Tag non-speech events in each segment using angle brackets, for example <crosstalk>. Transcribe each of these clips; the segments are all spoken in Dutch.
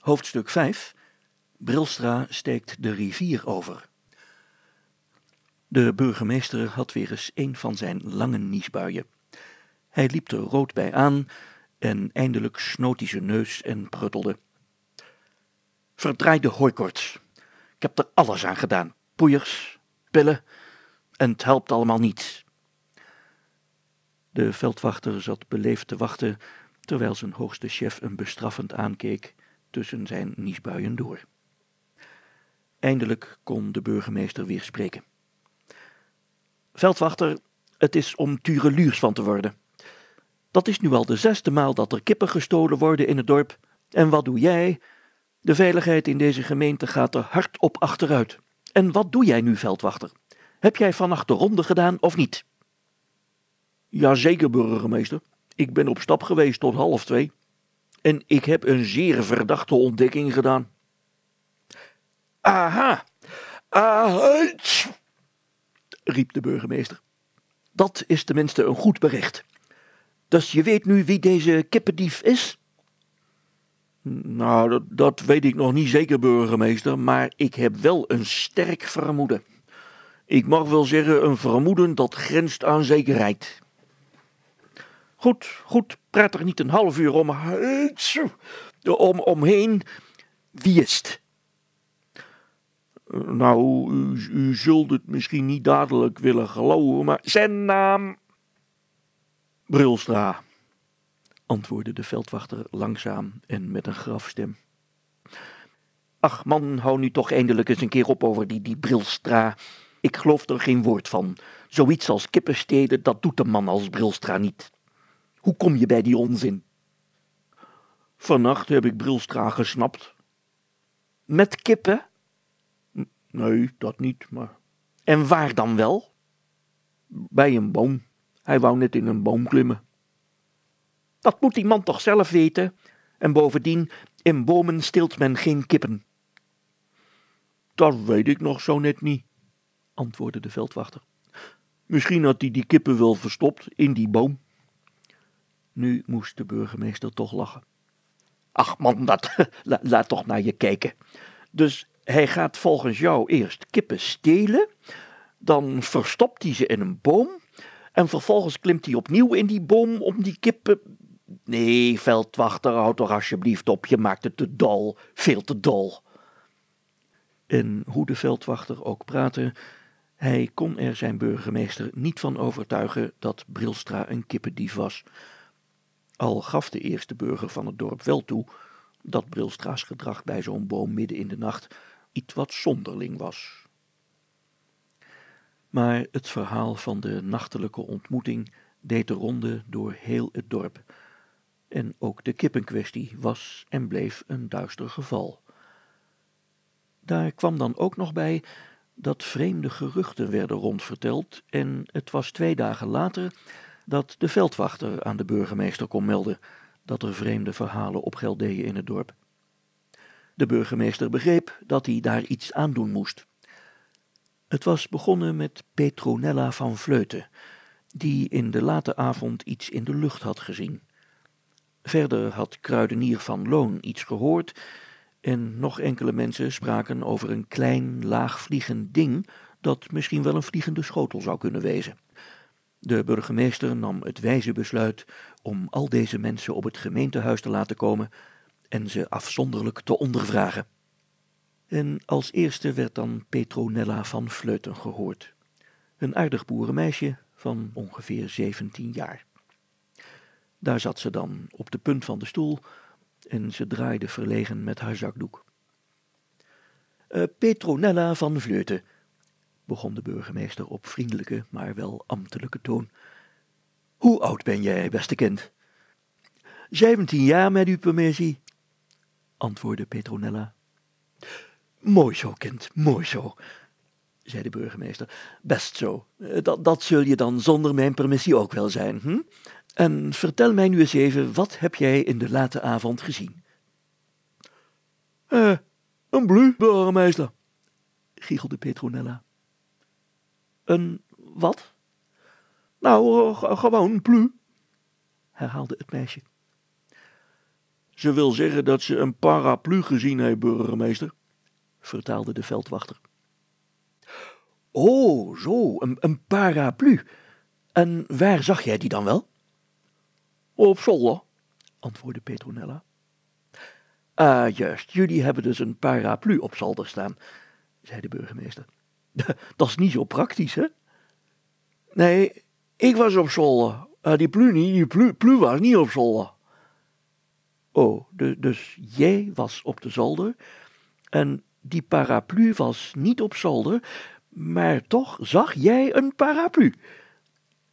Hoofdstuk 5 Brilstra steekt de rivier over. De burgemeester had weer eens een van zijn lange niesbuien. Hij liep er rood bij aan en eindelijk snoot hij zijn neus en pruttelde. Verdraaide hooikoorts. Ik heb er alles aan gedaan. Poeiers, pillen, en het helpt allemaal niets. De veldwachter zat beleefd te wachten, terwijl zijn hoogste chef hem bestraffend aankeek tussen zijn niesbuien door. Eindelijk kon de burgemeester weer spreken. Veldwachter, het is om tureluurs van te worden. Dat is nu al de zesde maal dat er kippen gestolen worden in het dorp. En wat doe jij? De veiligheid in deze gemeente gaat er hard op achteruit. En wat doe jij nu, veldwachter? Heb jij vannacht de ronde gedaan of niet? Jazeker, burgemeester. Ik ben op stap geweest tot half twee. En ik heb een zeer verdachte ontdekking gedaan. Aha! Aha! riep de burgemeester. Dat is tenminste een goed bericht. Dus je weet nu wie deze kippendief is? Nou, dat weet ik nog niet zeker, burgemeester, maar ik heb wel een sterk vermoeden. Ik mag wel zeggen een vermoeden dat grenst aan zekerheid. Goed, goed, praat er niet een half uur om, om omheen. Wie is het? Nou, u, zult het misschien niet dadelijk willen geloven, maar zijn naam. Brilstra, antwoordde de veldwachter langzaam en met een grafstem. Ach man, hou nu toch eindelijk eens een keer op over die, die Brilstra. Ik geloof er geen woord van. Zoiets als kippensteden, dat doet een man als Brilstra niet. Hoe kom je bij die onzin? Vannacht heb ik Brilstra gesnapt. Met kippen? Nee, dat niet, maar... En waar dan wel? Bij een boom. Hij wou net in een boom klimmen. Dat moet die man toch zelf weten? En bovendien, in bomen steelt men geen kippen. Dat weet ik nog zo net niet, antwoordde de veldwachter. Misschien had hij die kippen wel verstopt in die boom. Nu moest de burgemeester toch lachen. Ach man, dat, <laughs> laat toch naar je kijken. Dus hij gaat volgens jou eerst kippen stelen, dan verstopt hij ze in een boom, en vervolgens klimt hij opnieuw in die boom om die kippen. Nee, veldwachter, houd toch alsjeblieft op, je maakt het te dol, veel te dol. En hoe de veldwachter ook praatte, hij kon er zijn burgemeester niet van overtuigen dat Brilstra een kippendief was. Al gaf de eerste burger van het dorp wel toe dat Brilstra's gedrag bij zo'n boom midden in de nacht iets wat zonderling was. Maar het verhaal van de nachtelijke ontmoeting deed de ronde door heel het dorp. En ook de kippenkwestie was en bleef een duister geval. Daar kwam dan ook nog bij dat vreemde geruchten werden rondverteld en het was twee dagen later dat de veldwachter aan de burgemeester kon melden dat er vreemde verhalen opgeldeeën in het dorp. De burgemeester begreep dat hij daar iets aan doen moest. Het was begonnen met Petronella van Vleuten, die in de late avond iets in de lucht had gezien. Verder had kruidenier van Loon iets gehoord en nog enkele mensen spraken over een klein, laagvliegend ding dat misschien wel een vliegende schotel zou kunnen wezen. De burgemeester nam het wijze besluit om al deze mensen op het gemeentehuis te laten komen en ze afzonderlijk te ondervragen. En als eerste werd dan Petronella van Vleuten gehoord, een aardig boerenmeisje van ongeveer zeventien jaar. Daar zat ze dan op de punt van de stoel en ze draaide verlegen met haar zakdoek. Uh, Petronella van Vleuten, begon de burgemeester op vriendelijke, maar wel ambtelijke toon. Hoe oud ben jij, beste kind? Zeventien jaar, met uw permissie, antwoordde Petronella. Mooi zo, kind, mooi zo, zei de burgemeester. Best zo, dat, dat zul je dan zonder mijn permissie ook wel zijn, hm? En vertel mij nu eens even, wat heb jij in de late avond gezien? Eh, een blu, burgemeester, giechelde Petronella. Een wat? Nou, gewoon plu, herhaalde het meisje. Ze wil zeggen dat ze een paraplu gezien heeft, burgemeester, vertaalde de veldwachter. Oh, zo, een, een paraplu. En waar zag jij die dan wel? Op zolder, antwoordde Petronella. Ah, juist, jullie hebben dus een paraplu op zolder staan, zei de burgemeester. <laughs> Dat is niet zo praktisch, hè? Nee, ik was op zolder. Uh, die plu die plu, plu was niet op zolder. Oh, de, dus jij was op de zolder en die paraplu was niet op zolder, maar toch zag jij een paraplu,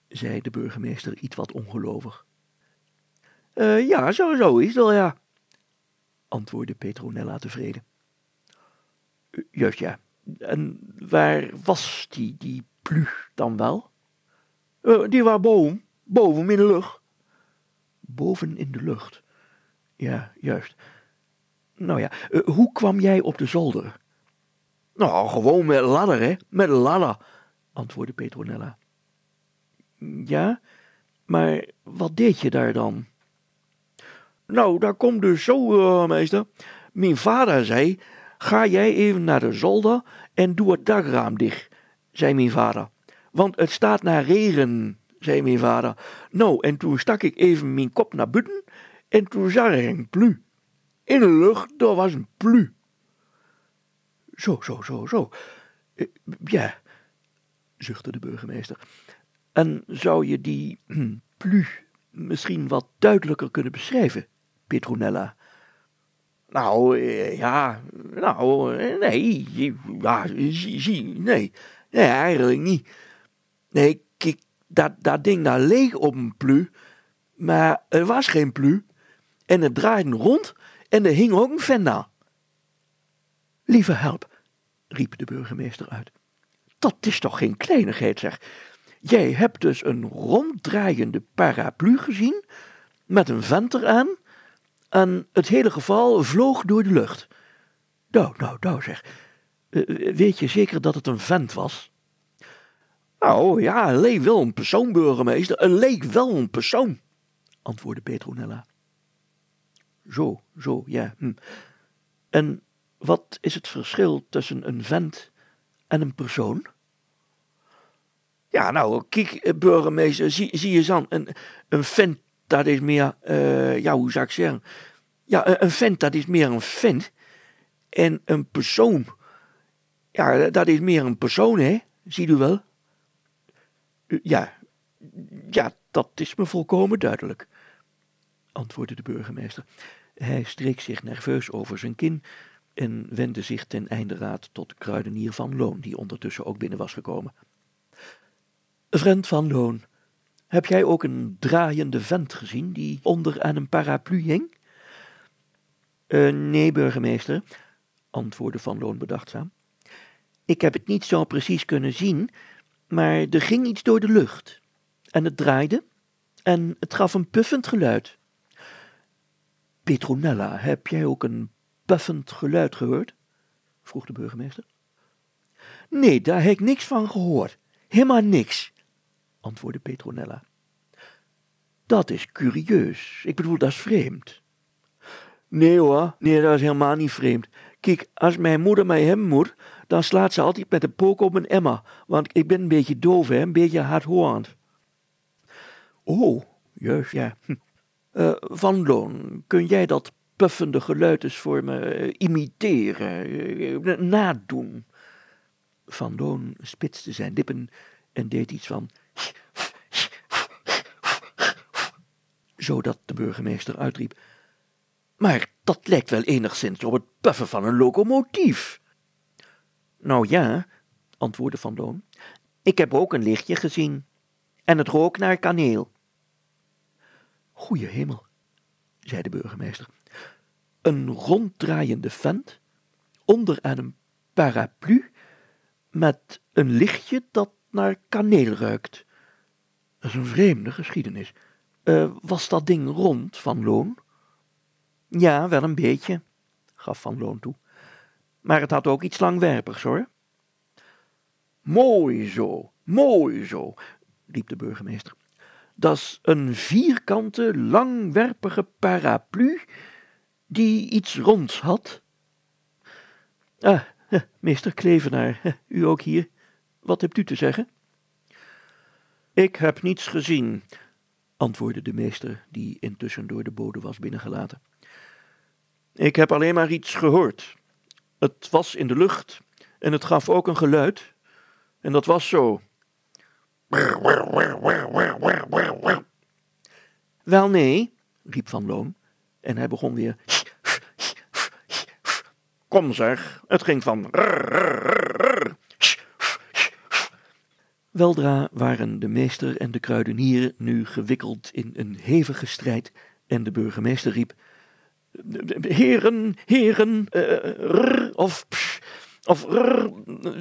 zei de burgemeester iets wat ongelovig. Uh, ja, zo, zo is het wel, ja, antwoordde Petronella tevreden. Juist ja, en waar was die, die plu dan wel? Uh, die was boven, boven in de lucht. Boven in de lucht? Ja, juist. Nou ja, uh, hoe kwam jij op de zolder? Nou, gewoon met ladder, hè, met ladder, antwoordde Petronella. Ja, maar wat deed je daar dan? Nou, daar komt dus zo, uh, meester. Mijn vader zei, ga jij even naar de zolder en doe het dakraam dicht, zei mijn vader. Want het staat naar regen, zei mijn vader. Nou, en toen stak ik even mijn kop naar buiten en toen zag ik een plu. In de lucht, daar was een plu. Zo, zo, zo, zo. Uh, ja, zuchtte de burgemeester. En zou je die plu misschien wat duidelijker kunnen beschrijven, Petronella? Nou, ja, nou, nee, ja, zie, nee, nee, eigenlijk niet. Nee, kijk, dat, dat ding daar leeg op een plu, maar er was geen plu, en het draaide rond, en er hing ook een vent aan. Lieve help, riep de burgemeester uit. Dat is toch geen kleinigheid, zeg. Jij hebt dus een ronddraaiende paraplu gezien, met een vent eraan, en het hele geval vloog door de lucht. Nou, nou, nou zeg, uh, weet je zeker dat het een vent was? Nou ja, een leek wel een persoon, burgemeester, een leek wel een persoon, antwoordde Petronella. Zo, zo, ja. Hm. En wat is het verschil tussen een vent en een persoon? Ja, nou, kijk, burgemeester, zie, zie je dan, een, een vent, dat is meer, uh, ja, hoe zou ik zeggen? Ja, een vent, dat is meer een vent. En een persoon, ja, dat is meer een persoon, hè? Zie u wel? Ja, ja, dat is me volkomen duidelijk, antwoordde de burgemeester. Hij streek zich nerveus over zijn kin en wendde zich ten einde raad tot kruidenier van Loon, die ondertussen ook binnen was gekomen. Vriend van Loon, heb jij ook een draaiende vent gezien die onder aan een paraplu hing? Uh, nee, burgemeester, antwoordde Van Loon bedachtzaam. Ik heb het niet zo precies kunnen zien, maar er ging iets door de lucht. En het draaide, en het gaf een puffend geluid. Petronella, heb jij ook een puffend geluid gehoord? vroeg de burgemeester. Nee, daar heb ik niks van gehoord. Helemaal niks, antwoordde Petronella. Dat is curieus. Ik bedoel, dat is vreemd. Nee hoor, nee, dat is helemaal niet vreemd. Kijk, als mijn moeder mij hebben moet, dan slaat ze altijd met de pook op een emmer, want ik ben een beetje doof, hè, een beetje hardhorend. Oh, juist, ja. Hm. Uh, van Loon, kun jij dat puffende geluid eens voor me uh, imiteren, uh, nadoen? Van Loon spitste zijn lippen en deed iets van <laughs> zodat de burgemeester uitriep. Maar dat lijkt wel enigszins op het puffen van een locomotief. Nou ja, antwoordde Van Loon, ik heb ook een lichtje gezien. En het rook naar kaneel. Goeie hemel, zei de burgemeester. Een ronddraaiende vent, onder aan een paraplu, met een lichtje dat naar kaneel ruikt. Dat is een vreemde geschiedenis. Uh, was dat ding rond, Van Loon? Ja, wel een beetje, gaf Van Loon toe. Maar het had ook iets langwerpigs, hoor. Mooi zo, mooi zo, riep de burgemeester. Dat is een vierkante, langwerpige paraplu die iets ronds had? Ah, meester Klevenaar, <laughs> u ook hier. Wat hebt u te zeggen? Ik heb niets gezien, antwoordde de meester, die intussen door de bode was binnengelaten. Ik heb alleen maar iets gehoord. Het was in de lucht en het gaf ook een geluid. En dat was zo. Wel nee, riep Van Loon, en hij begon weer. Kom zeg, het ging van. Weldra waren de meester en de kruidenier nu gewikkeld in een hevige strijd en de burgemeester riep: Heren, heren, uh, of, of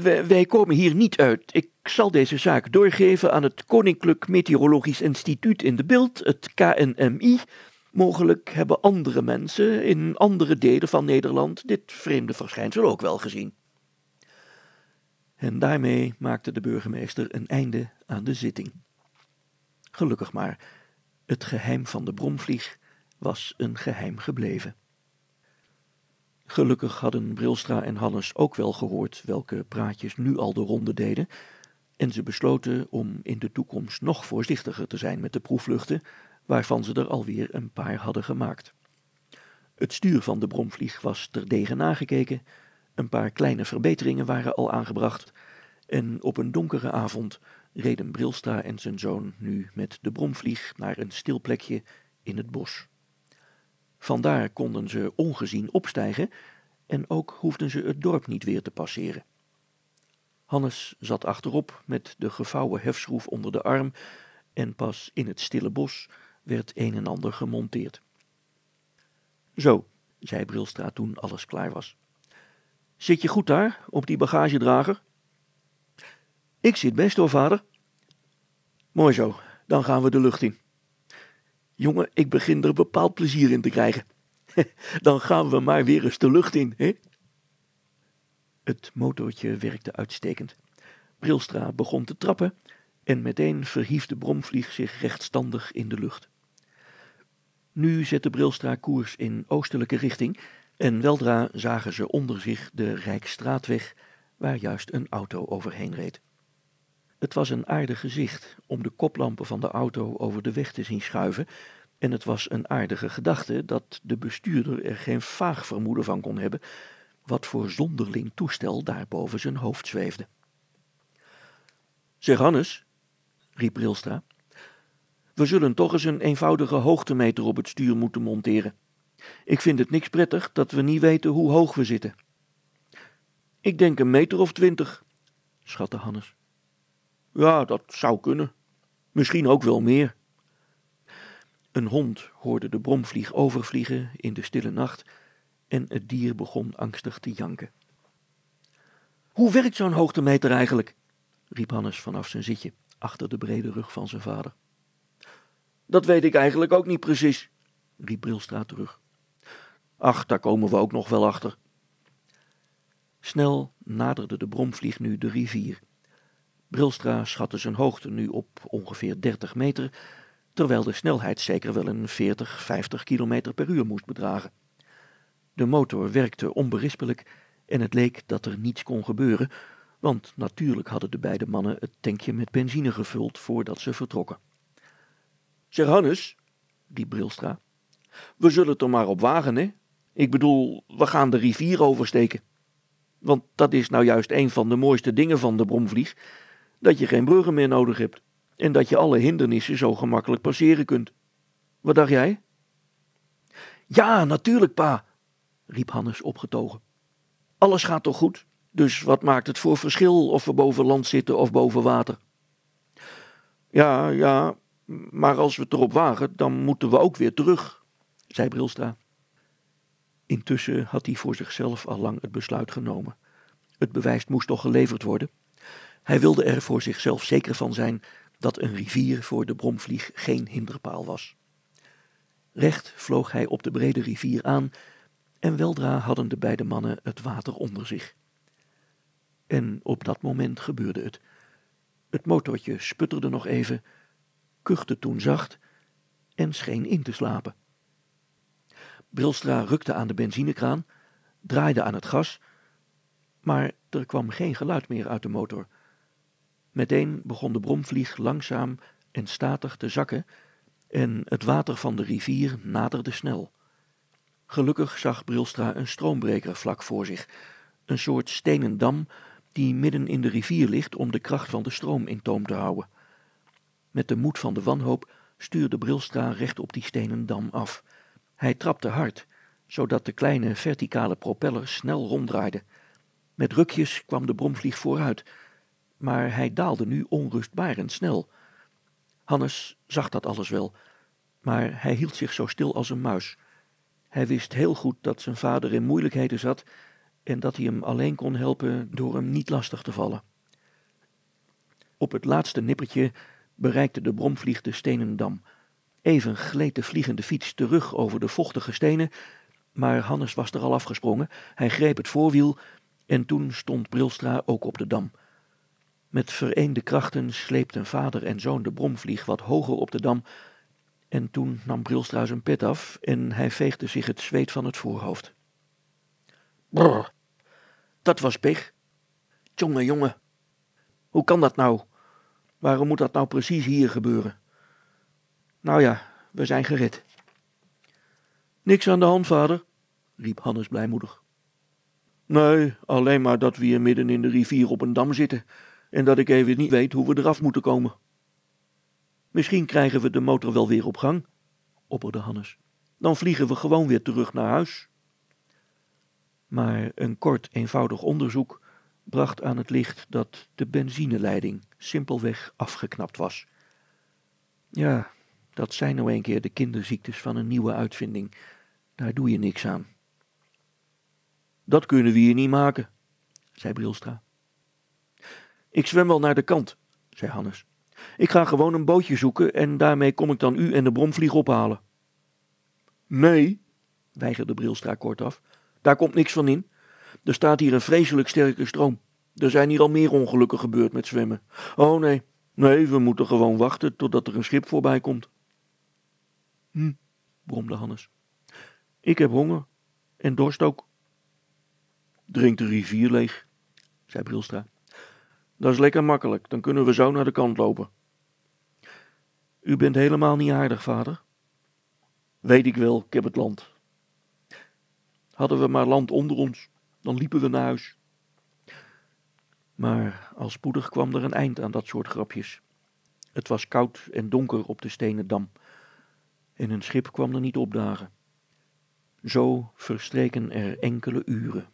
wij, wij, komen hier niet uit. Ik zal deze zaak doorgeven aan het Koninklijk Meteorologisch Instituut in de Beeld, het KNMI. Mogelijk hebben andere mensen in andere delen van Nederland dit vreemde verschijnsel ook wel gezien. En daarmee maakte de burgemeester een einde aan de zitting. Gelukkig maar, het geheim van de bromvlieg was een geheim gebleven. Gelukkig hadden Brilstra en Hannes ook wel gehoord welke praatjes nu al de ronde deden, en ze besloten om in de toekomst nog voorzichtiger te zijn met de proefvluchten, waarvan ze er alweer een paar hadden gemaakt. Het stuur van de bromvlieg was terdege nagekeken, een paar kleine verbeteringen waren al aangebracht, en op een donkere avond reden Brilstra en zijn zoon nu met de bromvlieg naar een stil plekje in het bos. Vandaar konden ze ongezien opstijgen en ook hoefden ze het dorp niet weer te passeren. Hannes zat achterop met de gevouwen hefschroef onder de arm en pas in het stille bos werd een en ander gemonteerd. Zo, zei Brilstra toen alles klaar was. Zit je goed daar, op die bagagedrager? Ik zit best hoor, vader. Mooi zo, dan gaan we de lucht in. Jongen, ik begin er bepaald plezier in te krijgen. <laughs> Dan gaan we maar weer eens de lucht in, hè? Het motortje werkte uitstekend. Brilstra begon te trappen en meteen verhief de bromvlieg zich rechtstandig in de lucht. Nu zette Brilstra koers in oostelijke richting en weldra zagen ze onder zich de Rijksstraatweg, waar juist een auto overheen reed. Het was een aardig gezicht om de koplampen van de auto over de weg te zien schuiven, en het was een aardige gedachte dat de bestuurder er geen vaag vermoeden van kon hebben wat voor zonderling toestel daar boven zijn hoofd zweefde. Zeg Hannes, riep Brilstra, we zullen toch eens een eenvoudige hoogtemeter op het stuur moeten monteren. Ik vind het niks prettig dat we niet weten hoe hoog we zitten. Ik denk een meter of twintig, schatte Hannes. Ja, dat zou kunnen. Misschien ook wel meer. Een hond hoorde de bromvlieg overvliegen in de stille nacht en het dier begon angstig te janken. Hoe werkt zo'n hoogtemeter eigenlijk? riep Hannes vanaf zijn zitje, achter de brede rug van zijn vader. Dat weet ik eigenlijk ook niet precies, riep Brilstra terug. Ach, daar komen we ook nog wel achter. Snel naderde de bromvlieg nu de rivier. Brilstra schatte zijn hoogte nu op ongeveer dertig meter, terwijl de snelheid zeker wel een 40, 50 kilometer per uur moest bedragen. De motor werkte onberispelijk en het leek dat er niets kon gebeuren, want natuurlijk hadden de beide mannen het tankje met benzine gevuld voordat ze vertrokken. Zeg Hannes, riep Brilstra, we zullen het er maar op wagen, hè? Ik bedoel, we gaan de rivier oversteken. Want dat is nou juist een van de mooiste dingen van de bromvlieg, dat je geen bruggen meer nodig hebt en dat je alle hindernissen zo gemakkelijk passeren kunt. Wat dacht jij? Ja, natuurlijk, pa, riep Hannes opgetogen. Alles gaat toch goed? Dus wat maakt het voor verschil of we boven land zitten of boven water? Ja, ja, maar als we het erop wagen, dan moeten we ook weer terug, zei Brilstra. Intussen had hij voor zichzelf al lang het besluit genomen. Het bewijs moest toch geleverd worden. Hij wilde er voor zichzelf zeker van zijn dat een rivier voor de bromvlieg geen hinderpaal was. Recht vloog hij op de brede rivier aan en weldra hadden de beide mannen het water onder zich. En op dat moment gebeurde het. Het motortje sputterde nog even, kuchte toen zacht en scheen in te slapen. Brilstra rukte aan de benzinekraan, draaide aan het gas, maar er kwam geen geluid meer uit de motor. Meteen begon de bromvlieg langzaam en statig te zakken en het water van de rivier naderde snel. Gelukkig zag Brilstra een stroombreker vlak voor zich, een soort stenen dam die midden in de rivier ligt om de kracht van de stroom in toom te houden. Met de moed van de wanhoop stuurde Brilstra recht op die stenen dam af. Hij trapte hard, zodat de kleine verticale propeller snel ronddraaide. Met rukjes kwam de bromvlieg vooruit, maar hij daalde nu onrustbarend snel. Hannes zag dat alles wel, maar hij hield zich zo stil als een muis. Hij wist heel goed dat zijn vader in moeilijkheden zat en dat hij hem alleen kon helpen door hem niet lastig te vallen. Op het laatste nippertje bereikte de bromvlieg de stenen dam. Even gleed de vliegende fiets terug over de vochtige stenen, maar Hannes was er al afgesprongen. Hij greep het voorwiel en toen stond Brilstra ook op de dam. Met vereende krachten sleepten vader en zoon de bromvlieg wat hoger op de dam, en toen nam Brilstra zijn pet af en hij veegde zich het zweet van het voorhoofd. Brrr, dat was pech. Jonge jongen, hoe kan dat nou? Waarom moet dat nou precies hier gebeuren? Nou ja, we zijn gered. Niks aan de hand, vader, riep Hannes blijmoedig. Nee, alleen maar dat we hier midden in de rivier op een dam zitten en dat ik even niet weet hoe we eraf moeten komen. Misschien krijgen we de motor wel weer op gang, opperde Hannes. Dan vliegen we gewoon weer terug naar huis. Maar een kort, eenvoudig onderzoek bracht aan het licht dat de benzineleiding simpelweg afgeknapt was. Ja, dat zijn nou een keer de kinderziektes van een nieuwe uitvinding. Daar doe je niks aan. Dat kunnen we hier niet maken, zei Brilstra. Ik zwem wel naar de kant, zei Hannes. Ik ga gewoon een bootje zoeken en daarmee kom ik dan u en de bromvlieg ophalen. Nee, weigerde Brilstra kortaf, daar komt niks van in. Er staat hier een vreselijk sterke stroom. Er zijn hier al meer ongelukken gebeurd met zwemmen. Oh nee, nee, we moeten gewoon wachten totdat er een schip voorbij komt. Hm, bromde Hannes. Ik heb honger en dorst ook. Drink de rivier leeg, zei Brilstra. Dat is lekker makkelijk, dan kunnen we zo naar de kant lopen. U bent helemaal niet aardig, vader. Weet ik wel, ik heb het land. Hadden we maar land onder ons, dan liepen we naar huis. Maar al spoedig kwam er een eind aan dat soort grapjes. Het was koud en donker op de stenen dam, en een schip kwam er niet opdagen. Zo verstreken er enkele uren.